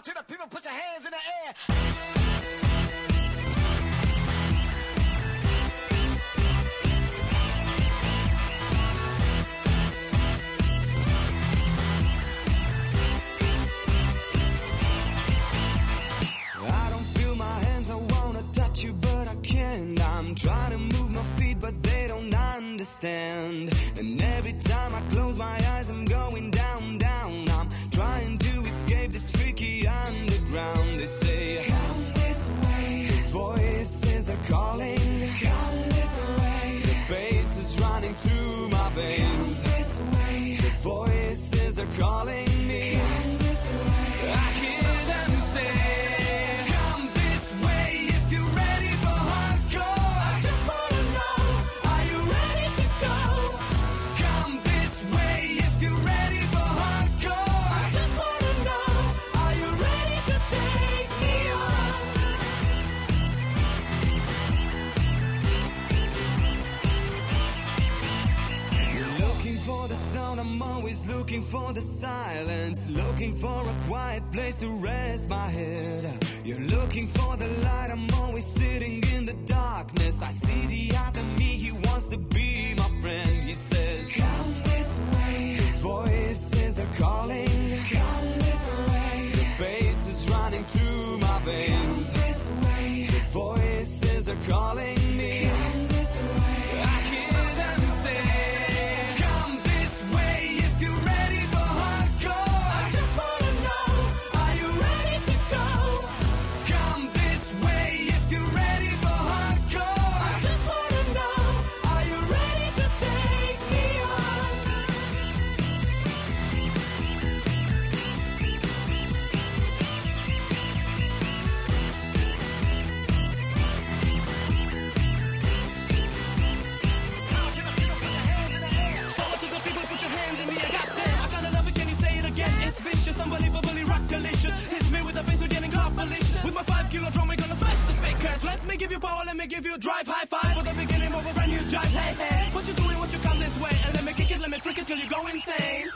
Out to the people, put your hands in the air. I don't feel my hands, I wanna touch you, but I can't. I'm trying to move my feet, but they don't understand. And every time I close my eyes, I'm going down, down. Calling. Come this way. The bass is running through my veins. Come this way. The voices are calling I'm always looking for the silence. Looking for a quiet place to rest my head. You're looking for the light, I'm always sitting in the darkness. I see the me, he wants to be my friend. He says, Come this way. Voices are calling. Come this way. The bass is running through my veins. Kilo drum, we're gonna smash the speakers. Let me give you power, let me give you drive. High five for the beginning of a brand new drive. Hey, hey, what you doing? What you come this way? And let me kick it, let me freak it till you go insane.